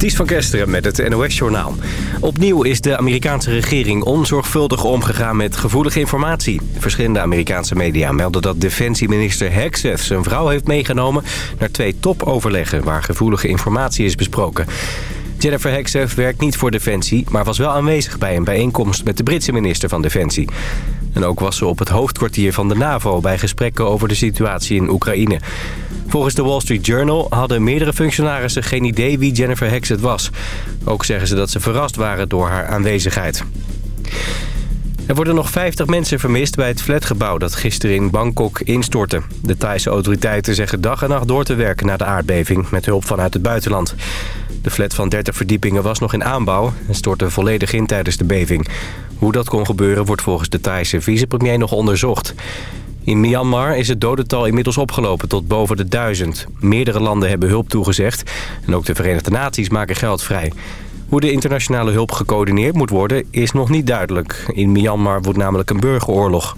Ties van Kesteren met het NOS-journaal. Opnieuw is de Amerikaanse regering onzorgvuldig omgegaan met gevoelige informatie. Verschillende Amerikaanse media melden dat defensieminister Hexeth zijn vrouw heeft meegenomen... naar twee topoverleggen waar gevoelige informatie is besproken. Jennifer Hexeth werkt niet voor Defensie, maar was wel aanwezig bij een bijeenkomst met de Britse minister van Defensie. En ook was ze op het hoofdkwartier van de NAVO bij gesprekken over de situatie in Oekraïne. Volgens de Wall Street Journal hadden meerdere functionarissen geen idee wie Jennifer Hexet was. Ook zeggen ze dat ze verrast waren door haar aanwezigheid. Er worden nog 50 mensen vermist bij het flatgebouw dat gisteren in Bangkok instortte. De Thaise autoriteiten zeggen dag en nacht door te werken naar de aardbeving met hulp vanuit het buitenland. De flat van 30 verdiepingen was nog in aanbouw en stortte volledig in tijdens de beving. Hoe dat kon gebeuren wordt volgens de Thaise vicepremier nog onderzocht. In Myanmar is het dodental inmiddels opgelopen tot boven de duizend. Meerdere landen hebben hulp toegezegd en ook de Verenigde Naties maken geld vrij. Hoe de internationale hulp gecoördineerd moet worden is nog niet duidelijk. In Myanmar wordt namelijk een burgeroorlog.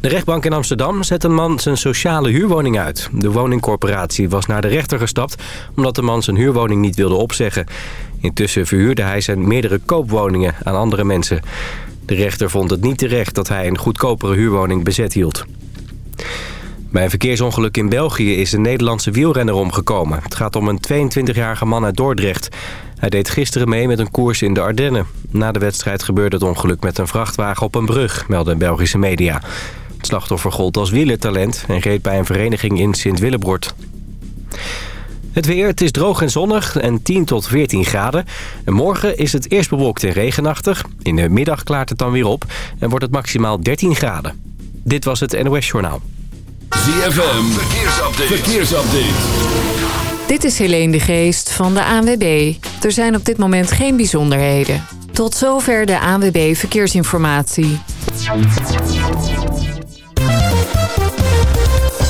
De rechtbank in Amsterdam zet een man zijn sociale huurwoning uit. De woningcorporatie was naar de rechter gestapt... omdat de man zijn huurwoning niet wilde opzeggen. Intussen verhuurde hij zijn meerdere koopwoningen aan andere mensen. De rechter vond het niet terecht dat hij een goedkopere huurwoning bezet hield. Bij een verkeersongeluk in België is een Nederlandse wielrenner omgekomen. Het gaat om een 22-jarige man uit Dordrecht. Hij deed gisteren mee met een koers in de Ardennen. Na de wedstrijd gebeurde het ongeluk met een vrachtwagen op een brug, melden Belgische media. Het slachtoffer gold als wielertalent en reed bij een vereniging in Sint-Willebroord. Het weer, het is droog en zonnig en 10 tot 14 graden. En morgen is het eerst bewolkt en regenachtig. In de middag klaart het dan weer op en wordt het maximaal 13 graden. Dit was het NOS Journaal. ZFM, verkeersupdate. verkeersupdate. Dit is Helene de Geest van de ANWB. Er zijn op dit moment geen bijzonderheden. Tot zover de ANWB Verkeersinformatie.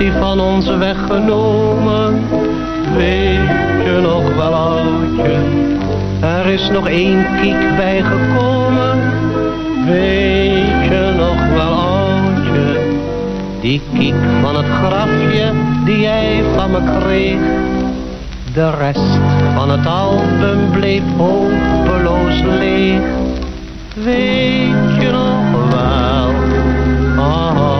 Hij van ons weggenomen. Weet je nog wel, oudje? Er is nog één kiek bijgekomen. Weet je nog wel, oudje? Die kiek van het grafje die jij van me kreeg. De rest van het album bleef hopeloos leeg. Weet je nog wel, oudje?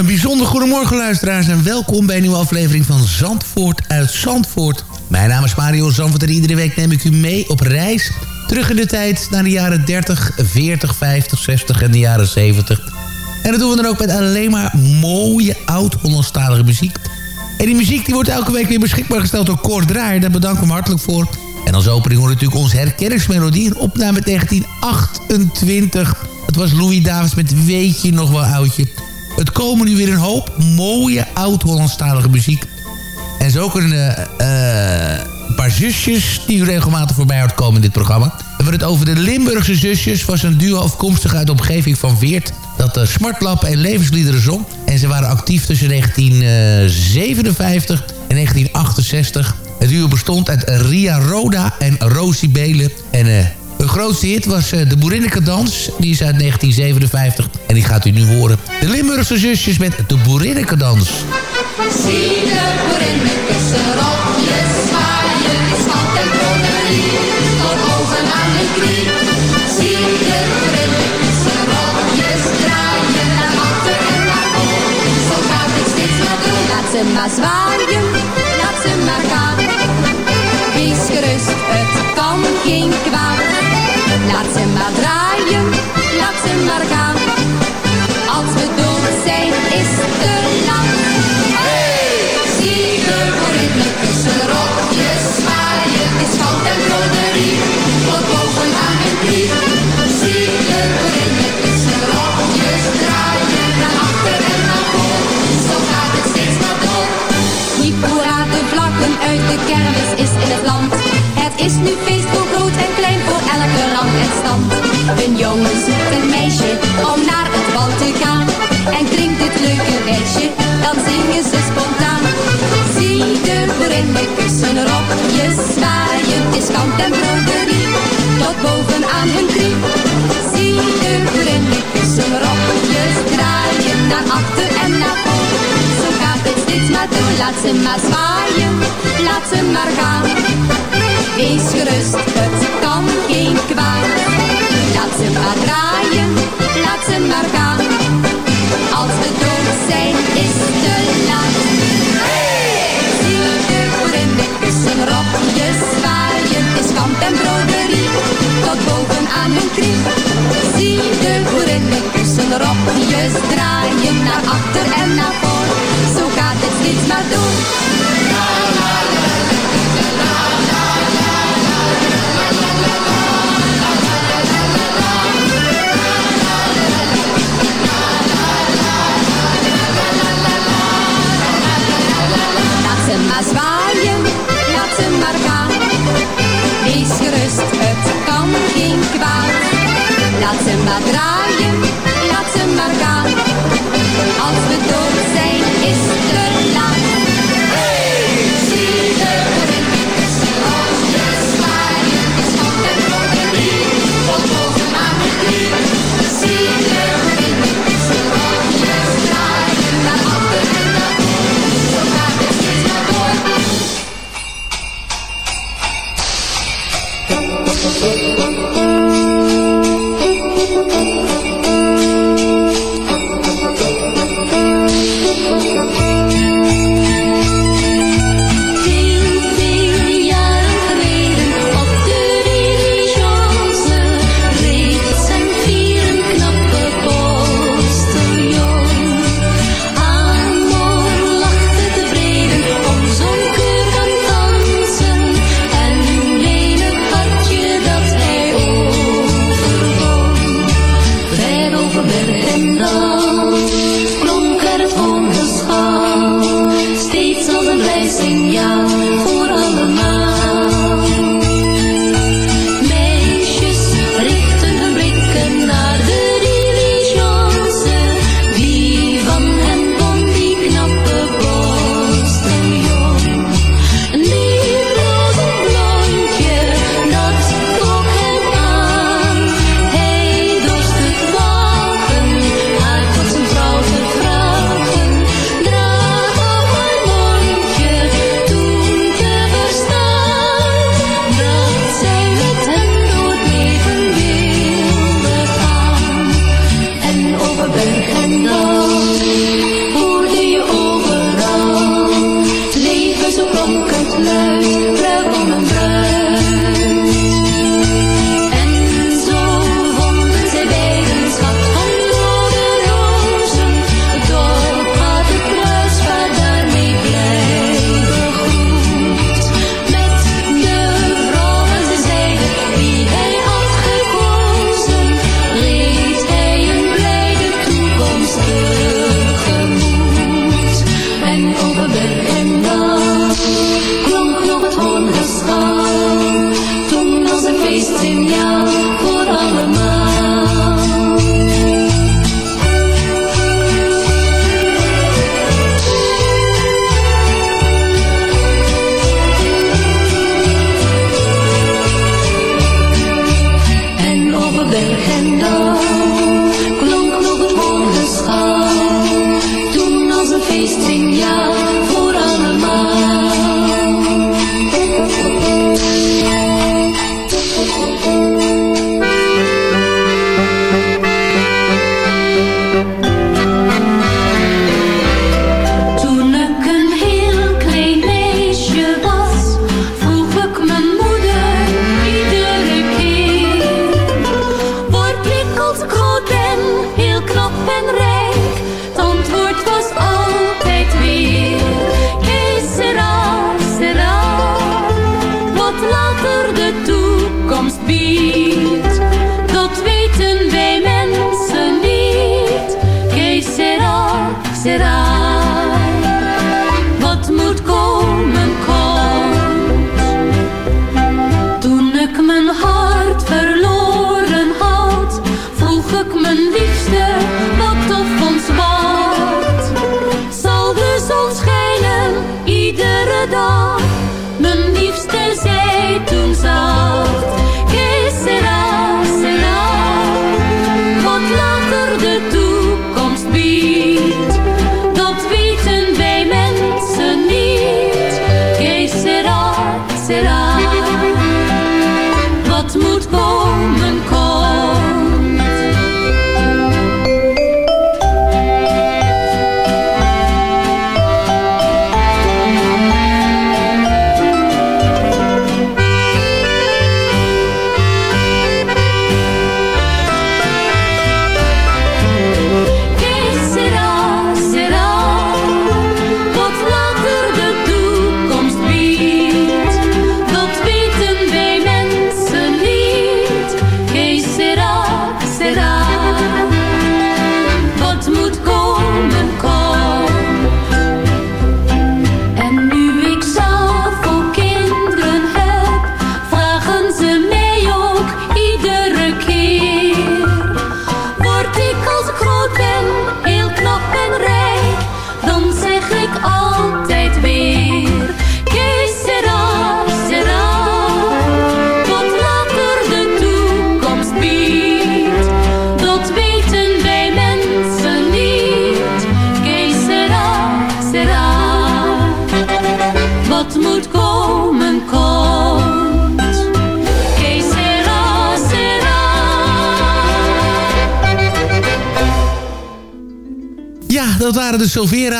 Een bijzonder goedemorgen luisteraars en welkom bij een nieuwe aflevering van Zandvoort uit Zandvoort. Mijn naam is Mario Zandvoort en iedere week neem ik u mee op reis. Terug in de tijd naar de jaren 30, 40, 50, 60 en de jaren 70. En dat doen we dan ook met alleen maar mooie oud-Hollandstalige muziek. En die muziek die wordt elke week weer beschikbaar gesteld door Cor Draaier. Daar bedank ik hem hartelijk voor. En als opening hoor natuurlijk onze herkenningsmelodie. Een opname uit 1928. Het was Louis Davids met Weet je nog wel oudje. Het komen nu weer een hoop mooie oud-Hollandstalige muziek. En zo kunnen eh, een paar zusjes die u regelmatig voorbij hoort komen in dit programma. We hebben het over de Limburgse zusjes. was een duo afkomstig uit de omgeving van Weert. Dat uh, smartlappen en levensliederen zong. En ze waren actief tussen 1957 en 1968. Het duo bestond uit Ria Roda en Rosie Belen. En hun grootste hit was uh, de Boerinnekendans. Die is uit 1957 en die gaat u nu horen. De Limburgse zusjes met de Boerinnekendans. Zie de boerinnekes rokjes zwaaien, schat en broderie, tot bovenaan hun knie. Zie de boerinnekes rokjes draaien, naar achter en naar zo gaat het steeds maar door. Laat ze maar zwaaien, laat ze maar gaan. Wees gerust, het kan geen kwaad. Laat ze maar draaien, laat ze maar gaan. en broderie tot boven aan hun kriep. Zie de vriendjes hun rokjes draaien naar achter en naar voren. Zo gaat het steeds maar door, laat ze maar zwaaien, laat ze maar gaan. Wees gerust, het kan geen kwaad. Laat ze maar draaien, laat ze maar gaan. Als we dood zijn, is te laat. Hey! Zie de vriendjes hun rokjes zwaaien is kamp en broderie, tot boven aan hun krik. Zie de boerinnen kussen rokjes draaien, naar achter en naar voor. Zo gaat het steeds maar door. het kan geen kwaad. Laat ze maar draaien, laat ze maar gaan. Als we dood zijn, is het te laat.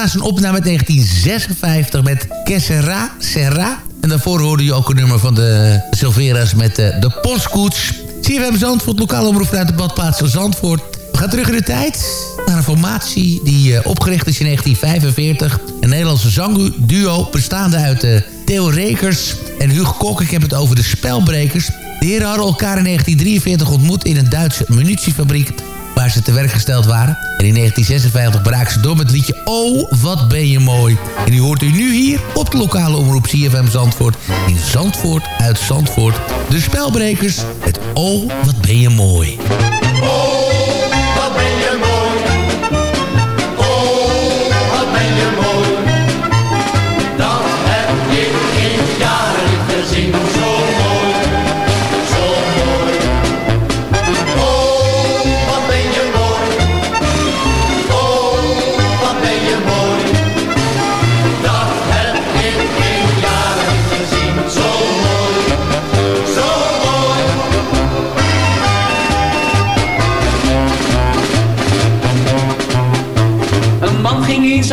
Een opname uit 1956 met Kessera, Serra. En daarvoor hoorde je ook een nummer van de Silvera's met de, de Postkoets. CFM Zandvoort, lokale omroep vanuit de badplaats Zandvoort. We gaan terug in de tijd naar een formatie die uh, opgericht is in 1945. Een Nederlandse zangduo bestaande uit uh, Theo Rekers en Hugo Kok. Ik heb het over de Spelbrekers. De heren hadden elkaar in 1943 ontmoet in een Duitse munitiefabriek waar ze te werk gesteld waren. En in 1956 braken ze door met het liedje Oh, wat ben je mooi. En die hoort u nu hier op de lokale omroep CFM Zandvoort. In Zandvoort uit Zandvoort. De spelbrekers met Oh, wat ben je mooi. Oh,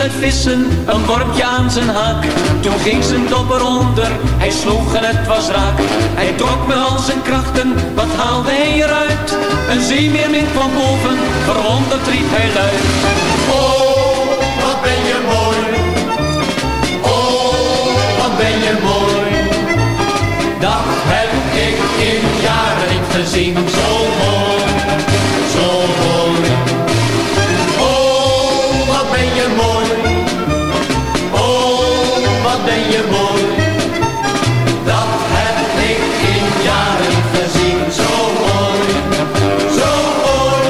uit vissen, een wormpje aan zijn haak. Toen ging zijn dobber onder, hij sloeg en het was raak. Hij trok met al zijn krachten, wat haalde hij eruit? Een zeemeermin kwam boven, verwonderd riep hij luid. Oh, wat ben je mooi. Oh, wat ben je mooi. Dat heb ik in jaren niet gezien. Zo mooi, je. Dat heb ik in jaren gezien. Zo mooi, zo mooi.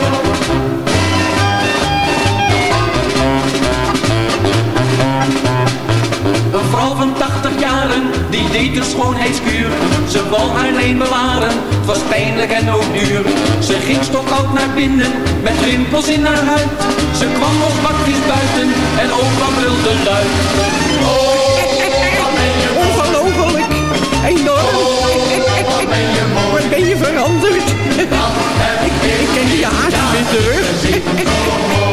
Een vrouw van 80 jaren, die deed een schoonheidskuur. Ze wou haar leen bewaren, het was pijnlijk en ook duur. Ze ging stokoud naar binnen, met rimpels in haar huid. Ze kwam nog bakjes buiten, en opa brulde luid. Ongelooflijk. Terug.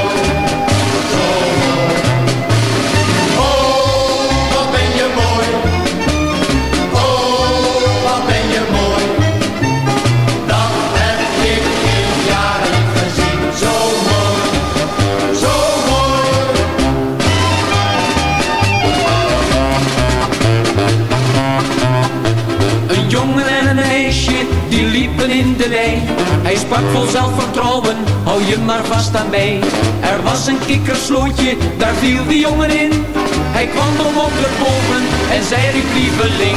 Sprak vol zelfvertrouwen, hou je maar vast aan mij. Er was een kikkerslootje, daar viel die jongen in. Hij kwam om op de boven en zei riep lieveling.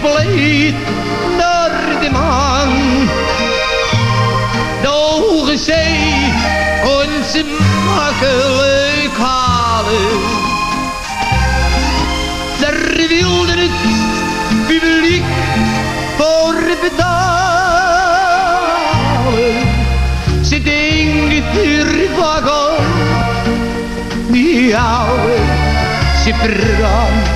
Compleet door de maan. De ogen zij ons makkelijk halen. Daar wilde het publiek voor betalen. Ze denkt er vaak om, die oude, ze brandt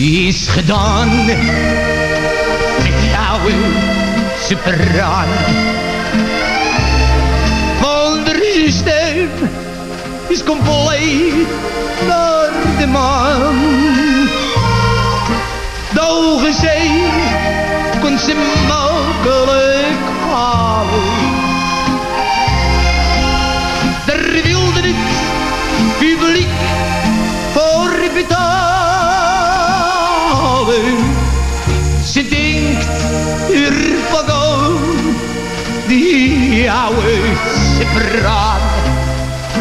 Is gedaan met oude superaan. De stem is compleet naar de maan. De ogen zee kon ze makkelijk halen.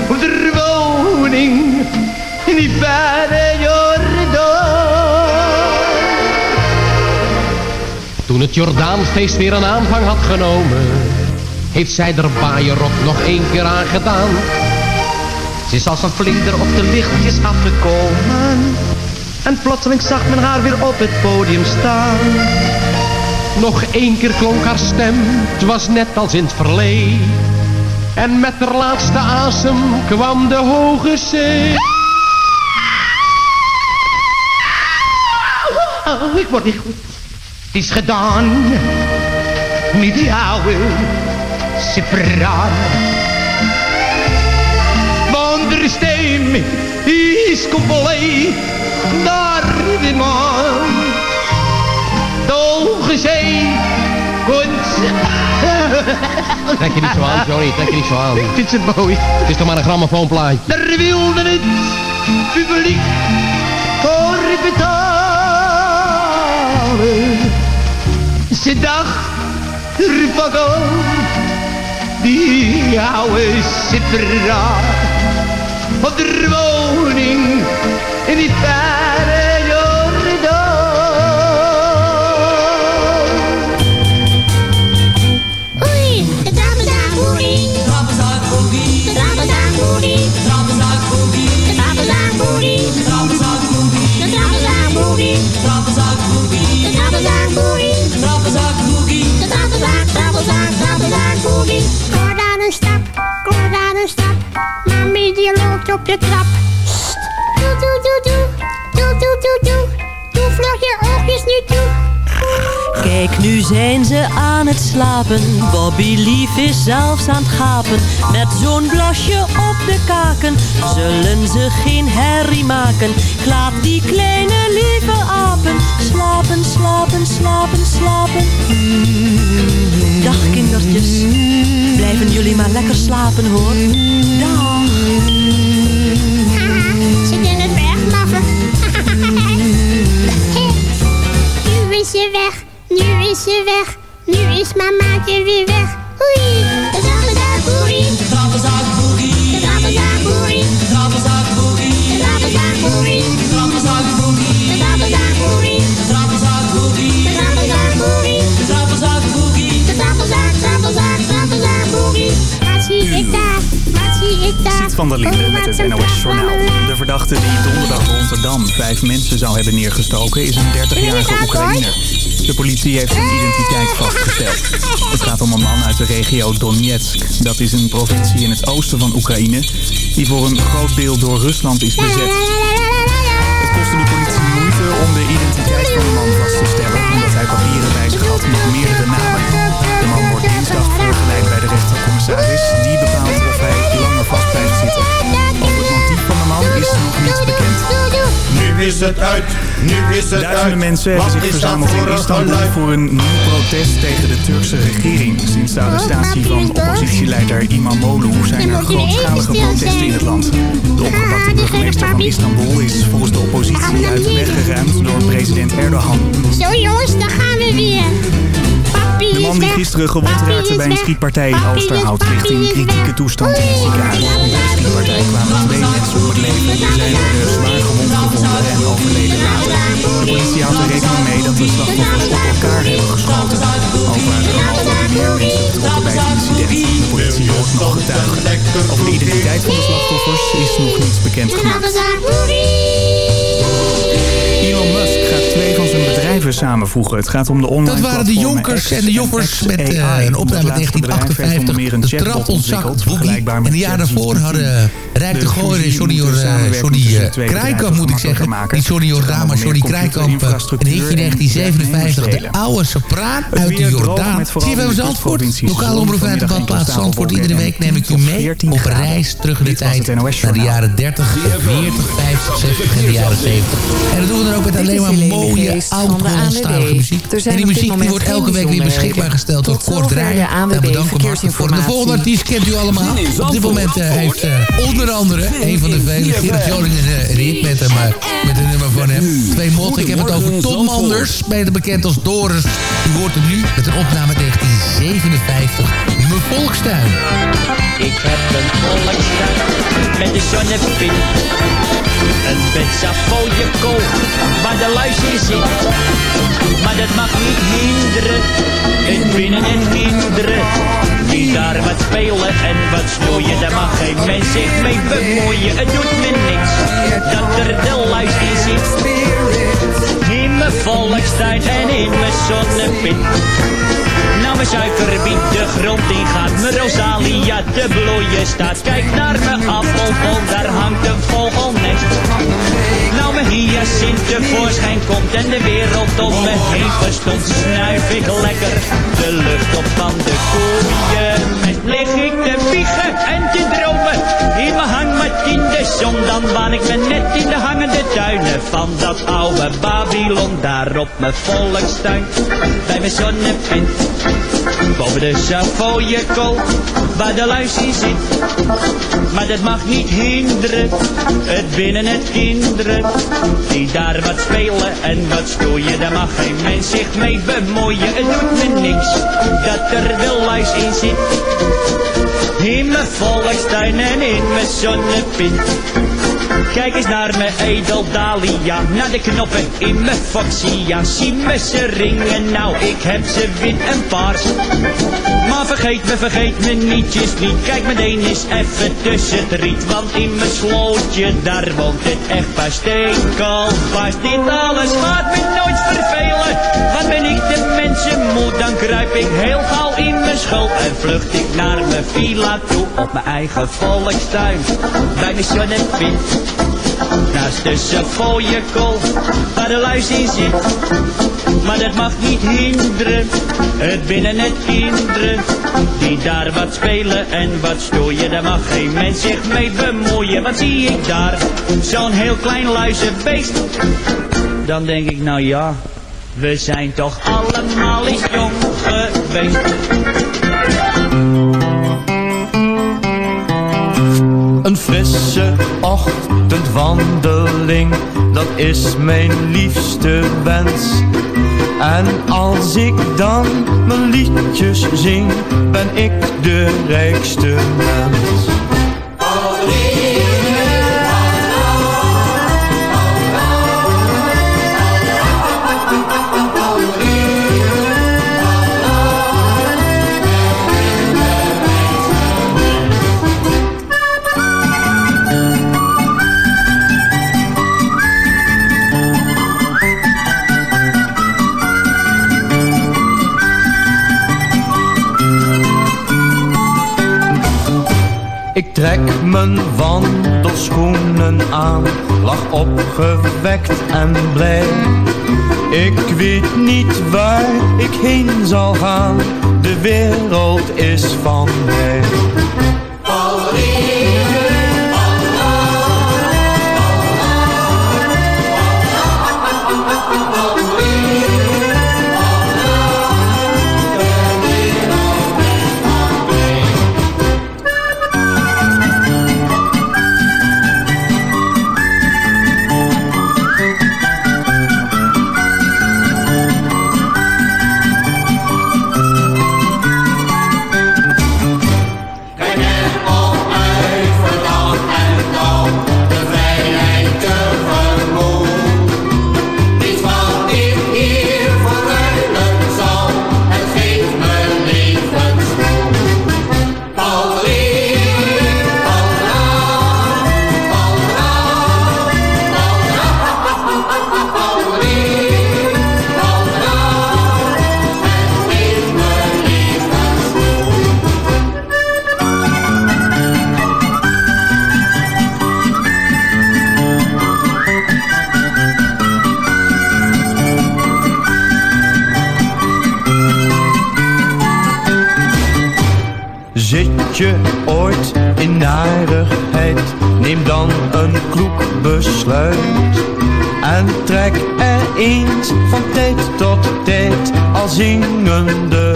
Op de woning in die verre Jordaan. Toen het Jordaanfeest weer een aanvang had genomen, heeft zij er baaierrok nog één keer aan gedaan. Ze is als een vlinder op de lichtjes afgekomen. En plotseling zag men haar weer op het podium staan. Nog één keer klonk haar stem, het was net als in het verleden. En met haar laatste asem kwam de hoge zee. Oh, ik word niet goed. Het is gedaan. Die oude sepraat. Want de stem is compleet naar de maan. De zee. Trek je niet zo aan, Johnny, trek je niet zo aan. Ik vind ze mooi. Het is toch maar een grammofoonplaatje. Daar wilde het publiek voor betalen. Ze dacht aan, die oude sipperaar. Op de woning in die verre trappenzakboerie. De trappenzakboerie. De trappenzakboerie. De trappenzak, trappenzak, trappenzakboerie. Kom dan een stap, kom dan een stap. Mami die loopt op de trap. Sst. Doe, doe, doe, doe. Doe, doe, doe, doe. Doe vlug je oogjes nu. Kijk, nu zijn ze aan het slapen. Bobby Lief is zelfs aan het gapen. Met zo'n blasje op de kaken zullen ze geen herrie maken. Laat die kleine lieve apen slapen, slapen, slapen, slapen. Dag kindertjes, blijven jullie maar lekker slapen hoor. Dag. Ze kunnen het weglaffen. nu is ze weg, nu is ze weg. Nu is mamaatje weer weg. Oei, de. De trappenzakboerie. De trappenzakboerie. De trappenzakboerie. De trappenzakboerie. De trappenzakboerie. De trappenzakboerie. De trappenzakboerie. De trappenzakboerie. De trappenzakboerie. De trappenzak, trappenzak, trappenzakboerie. Wat zie ik daar? Wat zie ik daar? Siet van der Linden met het NOS Journaal. De verdachte die donderdag in Rotterdam vijf mensen zou hebben neergestoken... is een 30-jarige Oekraïner. De politie heeft zijn identiteit vastgesteld. Het gaat om een man uit de regio Donetsk. Dat is een provincie in het oosten van Oekraïne... die voor een groot deel door Rusland is bezet. Het kostte de politie moeite om de identiteit van de man vast te stellen... omdat hij papieren bij zich had met meerdere namen. De man wordt dinsdag voorgeleid bij de rechtercommissaris. Die bepaalt of hij langer vast blijft zitten. Is nog niets bekend. Nu is het uit, nu is het Duizenden uit. mensen hebben zich verzameld in Istanbul voor een nieuw protest tegen de Turkse regering. Sinds de arrestatie van oppositieleider Imamoglu zijn er grootschalige protesten in het land. De opgepakte burgemeester van Istanbul is volgens de oppositie uit de weg geruimd door president Erdogan. Zo jongens, daar gaan we weer. De man die gisteren gewond raakte bij een schietpartij in Oosterhout papi in kritieke toestand in het ziekenhuis. Bij de schietpartij kwamen twee mensen om het leven. Er zijn er zwaar gewond gevonden en overleden later. De politie houdt er rekening mee dat de slachtoffers op elkaar hebben geschoten. Ook waren er mogelijk meer mensen betrokken bij het incident. De politie hoort nog getuigen. Over de identiteit van de slachtoffers is nog niets bekend gemaakt. Trappenzakboerie. Twee van zijn bedrijven samenvoegen. Het gaat om de online Dat waren de Jonkers en de Joffers met uh, een opname uit 1958. De trappelzak Boogie. En de jaar daarvoor hadden Rijk de Gooier en Johnny, Johnny Krijkamp, moet ik zeggen. Niet Johnny Jordaan, maar Johnny Krijkamp. Een hitje 1957. De oude sopraan uit de Jordaan. CFM Zandvoort. Lokaal omroep uit de badplaats Zandvoort. Iedere week neem ik u mee op reis terug in de tijd. Naar de jaren 30, 40, 50, 60 en de jaren 70. En dat doen we dan ook met alleen maar mooie, oud-Hollandstalige muziek. En die muziek die wordt elke week weer beschikbaar gesteld door Kort Draaier. Daar bedanken we voor. De volgende artiest kent u allemaal. Op dit moment heeft onder andere een van de vele Gerrit Joling een rit met hem, met een nummer van hem. Twee motten. Ik heb het over Tom Manders, beter bekend als Doris. U hoort hem nu met een opname 1957. Mijn volkstuin. Ik heb een volkstuin met de zonnepin. Een bed je kool waar de luis in zit. Maar dat mag niet hinderen, het binnen en hinderen. Die daar wat spelen en wat snoeien, daar mag geen mens zich mee bemoeien. Het doet me niks dat er de luis in. Volkstuin en in mijn zonnepin. Nou mijn suikerbiet de grond in gaat, mijn rosalia te bloeien staat. Kijk naar mijn appelboom, daar hangt een vogelnest. Nou mijn hyacint tevoorschijn komt en de wereld om me heen verstond, snuif ik lekker de lucht op van de koeien. Lig ik te wiegen en te dromen, in mijn in de zon, dan waan ik me net in de hangende tuinen van dat oude Babylon, daar op mijn volkstuin, bij mijn zonnepint. Boven de Savoyekool, waar de luis in zit. Maar dat mag niet hinderen, het binnen het kinderen. Die daar wat spelen en wat stoeien, daar mag geen mens zich mee bemoeien. Het doet me niks, dat er de luis in zit. In mijn volkstuin en in mijn zonnepint. Kijk eens naar mijn edeldalia, naar de knoppen in mijn foxia. Zie me ze ringen, nou ik heb ze wit en paars. Maar vergeet me, vergeet me nietjes niet. Kijk meteen eens even tussen het riet. Want in mijn slootje, daar woont het echt paar stekelvast. Dit alles gaat me nooit vervelen. Want ben ik de dan kruip ik heel gauw in mijn schuld. En vlucht ik naar mijn villa toe, op mijn eigen volkstuin. Bij mijn zonnepind. Naast de Savoyekool, waar de luis in zit. Maar dat mag niet hinderen, het binnen het kinderen. Die daar wat spelen en wat stoeien, daar mag geen mens zich mee bemoeien. Wat zie ik daar, zo'n heel klein luizenbeest. Dan denk ik, nou ja, we zijn toch allemaal eens jong geweest. Een frisse ochtendwandeling, dat is mijn liefste wens. En als ik dan mijn liedjes zing, ben ik de rijkste mens. En blij. Ik weet niet waar ik heen zal gaan, de wereld is van mij. Je ooit in narigheid, neem dan een kloek besluit. En trek er eens van tijd tot tijd al zingende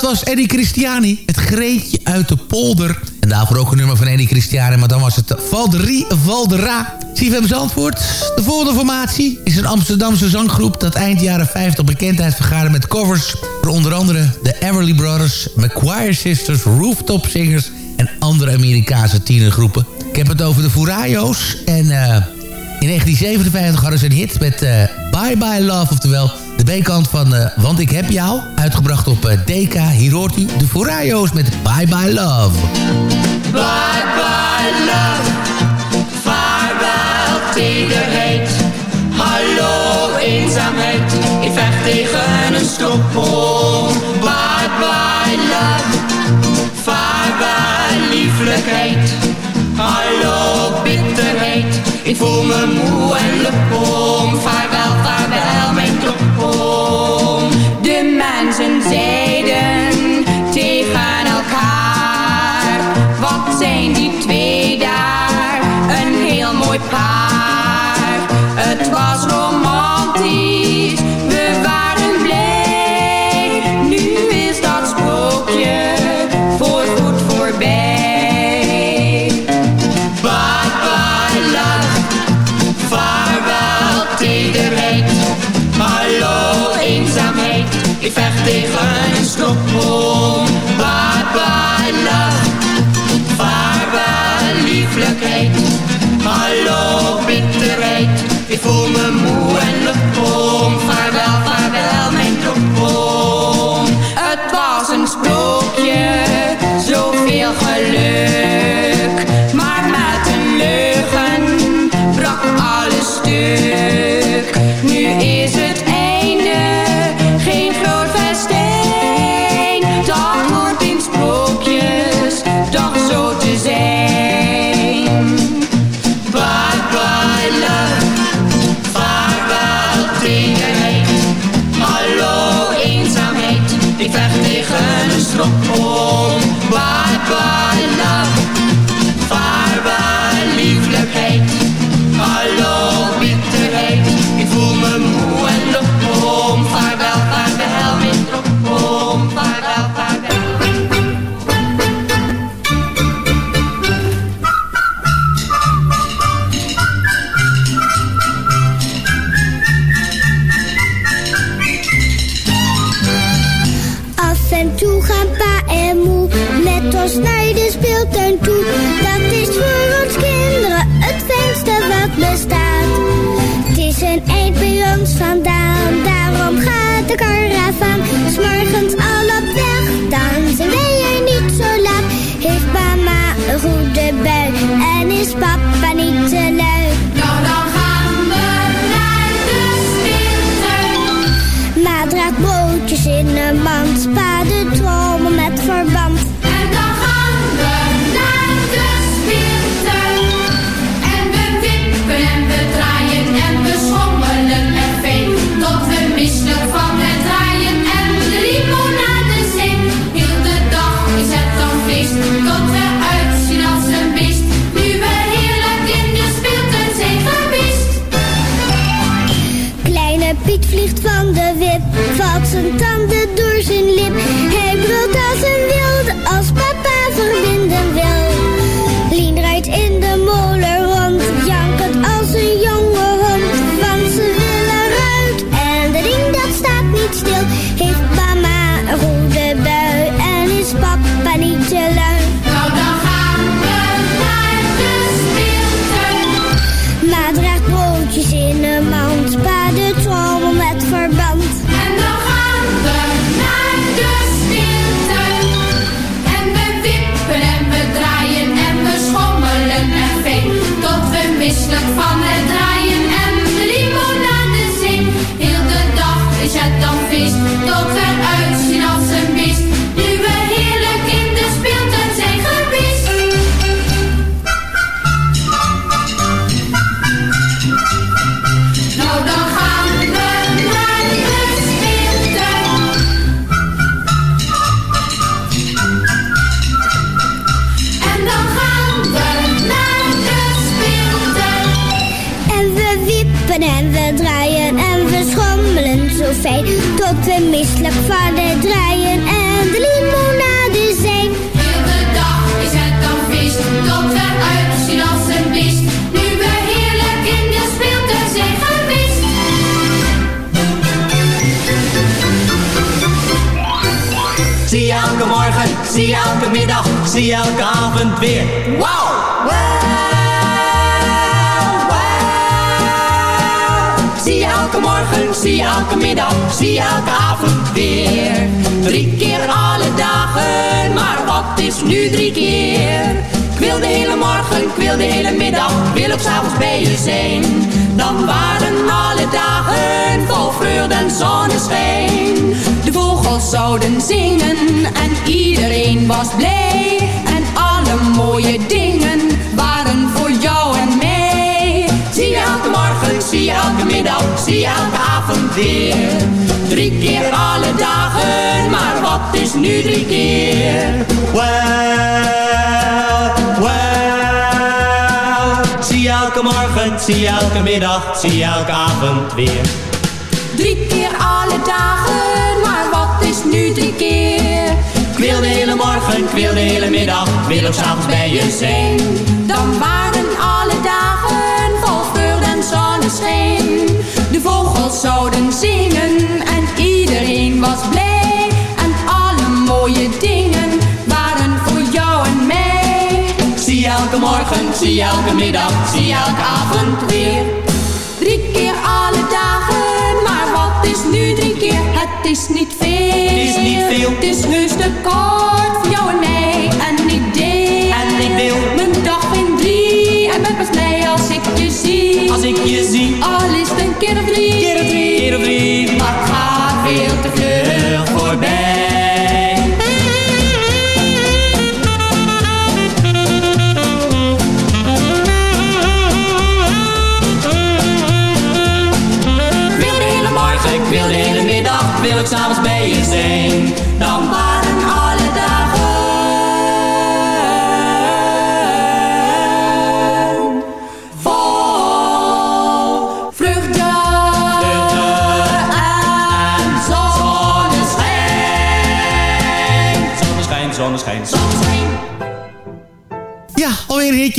dat was Eddie Christiani. Het greetje uit de polder. En daarvoor ook een nummer van Eddie Christiani. Maar dan was het Valderie Valdera. CFM antwoord? De volgende formatie is een Amsterdamse zanggroep... dat eind jaren 50 bekendheid vergaarde met covers. Onder andere de Everly Brothers, McGuire Sisters, Rooftop Singers... en andere Amerikaanse tienergroepen. Ik heb het over de Furayos. En eh, in 1957 hadden ze een hit met eh, Bye Bye Love, oftewel... B-kant van eh, Want ik heb jou. Uitgebracht op eh, DK. Hier hoort u de Forayo's met Bye Bye Love. Bye Bye Love. Vaarwel tederheid. Hallo eenzaamheid. Ik vecht tegen een stoppel. Bye Bye Love. Vaarwel lieflijkheid. Hallo bitterheid. Ik voel me moe en lepel. en toe gaan pa en moe met ons naar de speeltuin toe. Dat is voor ons kinderen het fijnste wat bestaat. Het is een eind bij ons vandaan, daarom gaat de karavaan. S'morgens al op weg, dan zijn wij er niet zo laat. Heeft mama een goede bui en is papa niet te lui. Zie je elke avond weer. Wow! Zie je elke morgen, zie elke middag, zie elke avond weer. Drie keer alle dagen, maar wat is nu drie keer? Ik wil de hele morgen, ik wil de hele middag, wil ook s'avonds bij je zijn. Dan waren alle dagen vol vreugde en zonneschijn. De vogels zouden zingen en iedereen was blij. Mooie dingen waren voor jou en mij. Zie je elke morgen, zie je elke middag, zie je elke avond weer. Drie keer alle dagen, maar wat is nu drie keer? Well, well. Zie elke morgen, zie elke middag, zie elke avond weer. Drie keer alle dagen, maar wat is nu drie keer? Ik wil de hele morgen, ik wil de hele middag, ik wil ook s'avonds bij je zijn. Dan waren alle dagen vol vreugde en zonneschijn. De vogels zouden zingen en iedereen was blij. En alle mooie dingen waren voor jou en mij. Zie je elke morgen, zie elke middag, zie elke avond weer. Kort voor jou en mij. En ik deel. En ik deel. Mijn dag in drie. En ben pas blij als ik je zie. Als ik je zie. Al is het een. Keer of drie.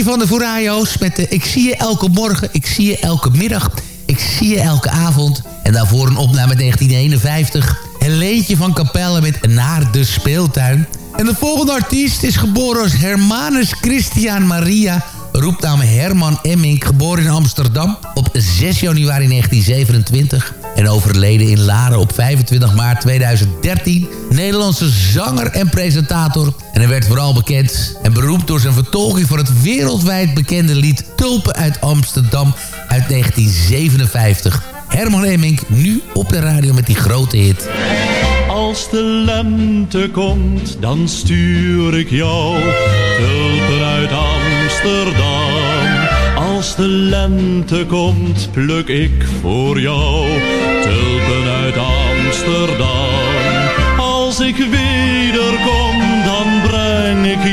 Van de Furayos met de Ik zie je elke morgen, ik zie je elke middag, ik zie je elke avond. En daarvoor een opname 1951. Een leedje van Capelle met Naar de Speeltuin. En de volgende artiest is geboren als Hermanus Christian Maria roepnaam Herman Emmink, geboren in Amsterdam op 6 januari 1927 en overleden in Laren op 25 maart 2013. Nederlandse zanger en presentator. En hij werd vooral bekend en beroemd door zijn vertolking van het wereldwijd bekende lied Tulpen uit Amsterdam uit 1957. Herman Emmink, nu op de radio met die grote hit. Als de lente komt, dan stuur ik jou tulpen uit Amsterdam. Als de lente komt, pluk ik voor jou tulpen uit Amsterdam. Als ik ik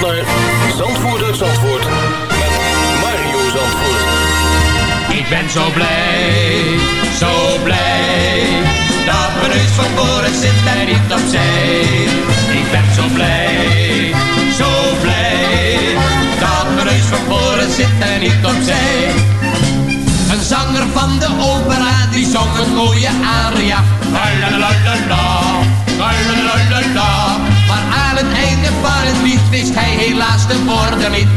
naar Zandvoort uit Zandvoort met Mario Zandvoort. Ik ben zo blij, zo blij, dat mijn neus van voren zit en niet opzij. Ik ben zo blij, zo blij, dat mijn neus van voren zit en niet opzij. Een zanger van de opera, die zong een mooie aria. La la la la la, la la la la la. Het einde van het lied wist hij helaas de woorden niet.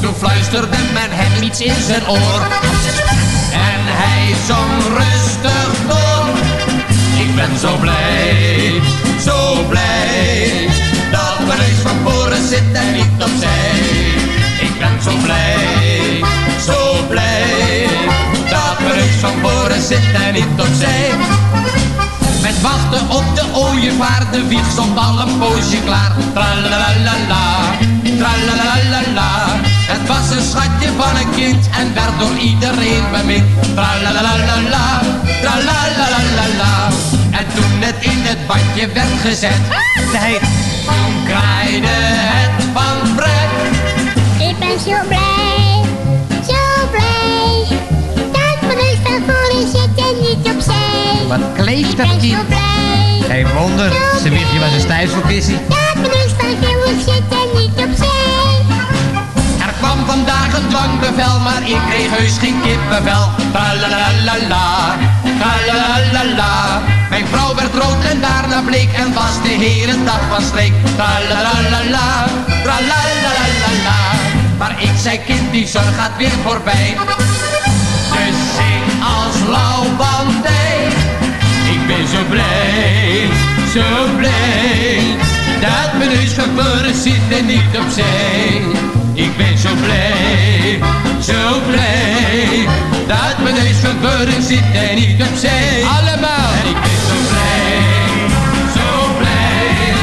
Toen fluisterde men hem iets in zijn oor. En hij zong rustig door. Ik ben zo blij, zo blij. Dat mijn neus van voren zit en niet opzij. Ik ben zo blij, zo blij. Dat mijn neus van voren zit en niet opzij. Wachten op de ooievaar, de wieg stond al een poosje klaar. Tralalalala, tralalalala. Het was een schatje van een kind en werd door iedereen bemind. Tralalalala, tralalalala. En toen het in het badje werd gezet, zei toen kraaide het van pret. Ik ben zo blij, Wat kleeft dat kind? Geen wonder, zijn wichtje was een stijfselkissie. dat mijn neus van voren zit en niet opzij. Er kwam vandaag een dwangbevel, maar ik kreeg heus geen kippenvel. Tralalalala, tralalalala. Mijn vrouw werd rood en daarna bleek en was de hele dag van streek. Tralalalala, tralalalala. Maar ik zei kind, die zorg gaat weer voorbij. Als lauwbandij. Ik ben zo blij, zo blij. Dat mijn neus gebeuren zit en niet opzij. Ik ben zo blij, zo blij. Dat mijn neus gebeuren zit en niet opzij. Allemaal. En ik ben zo blij, zo blij.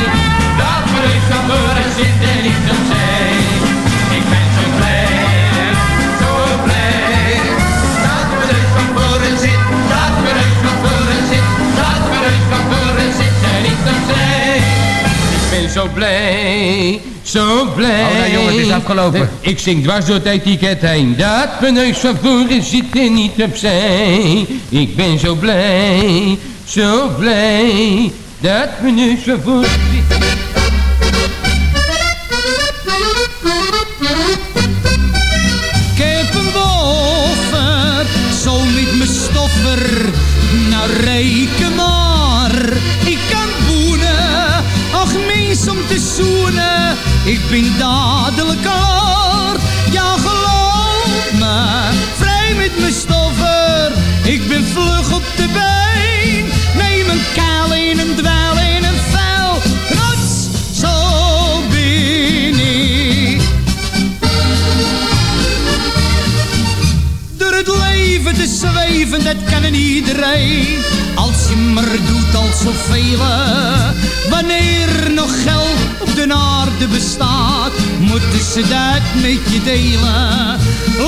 Dat mijn neus gebeuren zit en niet opzij. Ben zo blij, zo blij. Oh, nou, jongen, het is afgelopen. Ik zing dwars door het etiket heen. Dat mijn neus van voren zit er niet opzij. Ik ben zo blij, zo blij. Dat mijn neus van voren ben dadelijk hard. Ja geloof me, vrij met mijn stoffer. Ik ben vlug op de been, neem een kaal in een dweil in een vuil. Rots, zo ben ik. Door het leven te zweven, dat kan een iedereen. Als je maar doet als zoveel. Wanneer nog geld op de aarde bestaat, moeten ze dat met je delen.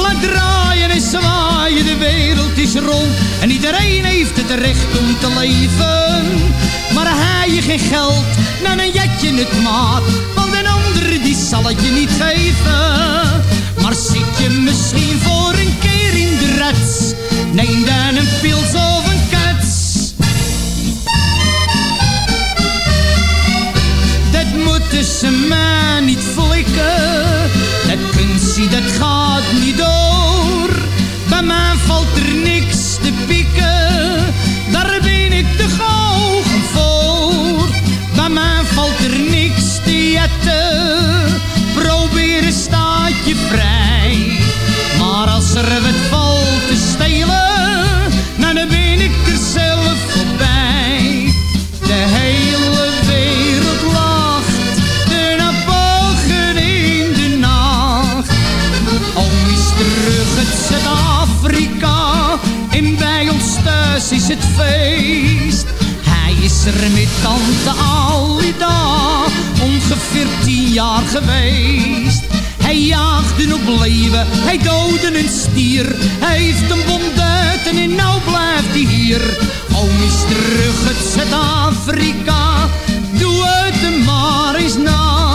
Laat draaien en zwaaien, de wereld is rond. En iedereen heeft het recht om te leven. Maar hij je geen geld, dan jat je het maat. Want een ander die zal het je niet geven. Maar zit je misschien voor een keer in de rets? Neem dan een pils of een moeten ze mij niet flikken. Dat kunstje dat gaat niet door. Bij mij valt er niks te pikken. Daar ben ik te gauw voor. Bij mij valt er niks te jetten. Probeer een staatje vrij. Maar als er wat valt te stelen, Hij jaagde op leven, hij doodde een stier. Hij heeft een bom duiten en nou blijft hij hier. Oom is terug uit Zuid-Afrika, doe het hem maar eens na.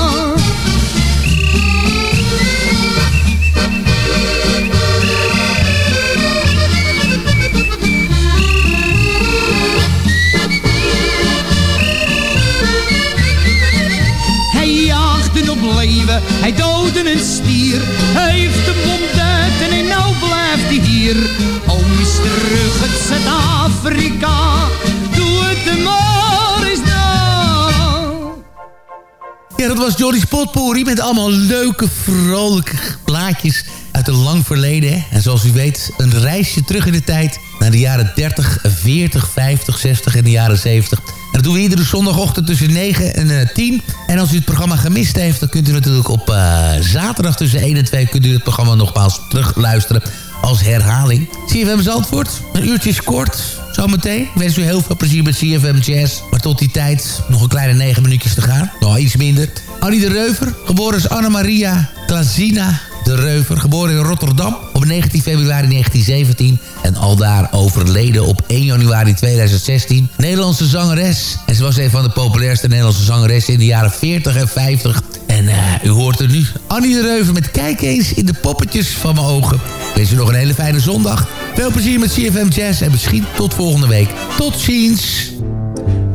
Hij doodde een stier. Hij heeft de bom duiten en nou blijft hij hier. Oom is terug uit Zuid-Afrika, doe het hem maar eens nou. Ja, dat was Johnny Spotpourri met allemaal leuke, vrolijke plaatjes uit een lang verleden. En zoals u weet, een reisje terug in de tijd naar de jaren 30, 40, 50, 60 en de jaren 70. Dat doen we iedere zondagochtend tussen 9 en eh, 10. En als u het programma gemist heeft, dan kunt u natuurlijk op eh, zaterdag tussen 1 en 2... kunt u het programma nogmaals terugluisteren als herhaling. CFM Zandvoort, een uurtje is kort, zometeen. Ik wens u heel veel plezier met CFM Jazz. Maar tot die tijd nog een kleine 9 minuutjes te gaan. Nog iets minder. Annie de Reuver, geboren als Anna-Maria Klazina de Reuver, geboren in Rotterdam op 19 februari 1917... en aldaar overleden op 1 januari 2016. Nederlandse zangeres. En ze was een van de populairste Nederlandse zangeressen in de jaren 40 en 50. En eh, u hoort er nu Annie de Reuver met Kijk eens in de poppetjes van mijn ogen. Wens u nog een hele fijne zondag. Veel plezier met CFM Jazz en misschien tot volgende week. Tot ziens!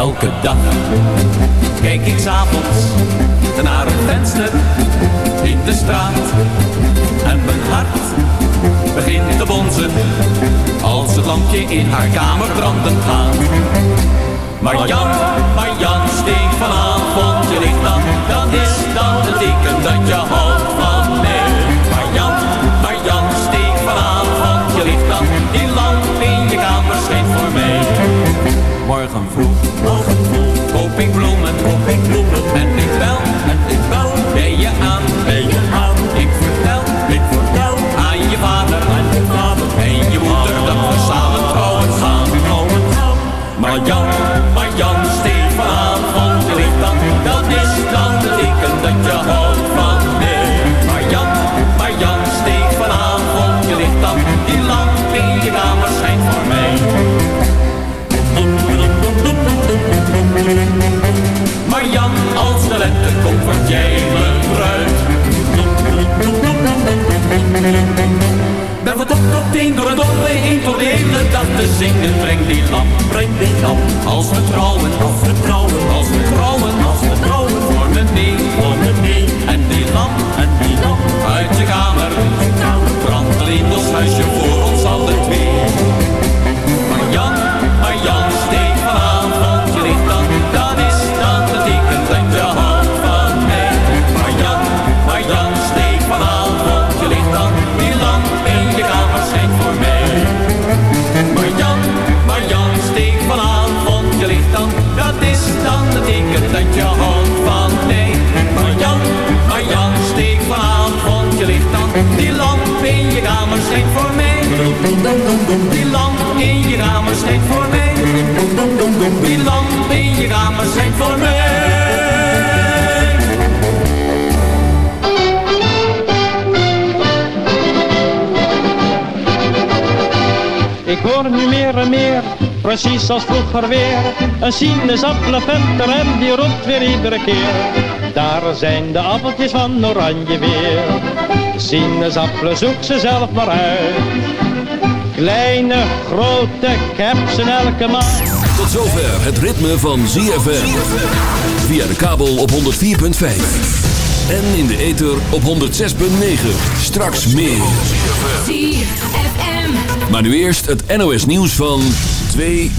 Elke dag kijk ik s'avonds naar een venster in de straat. En mijn hart begint te bonzen als het lampje in haar kamer branden gaat. Maar Jan, maar Jan, steek vanavond je licht aan. Dat is dan het teken dat je houdt van mij. Maar Jan, maar Jan, steek vanavond je licht aan. Die lamp in je kamer schijnt voor mij. Morgen vroeg, vroeg, koop ik bloemen, koop ik bloemen. En ik bel, en ik bel, bij je aan, bij je aan. Een sinaasappelventer en die roept weer iedere keer. Daar zijn de appeltjes van oranje weer. Sinaasappelen, zoek ze zelf maar uit. Kleine, grote, ik heb ze elke maand. Tot zover het ritme van ZFM. Via de kabel op 104.5. En in de ether op 106.9. Straks meer. Maar nu eerst het NOS nieuws van 2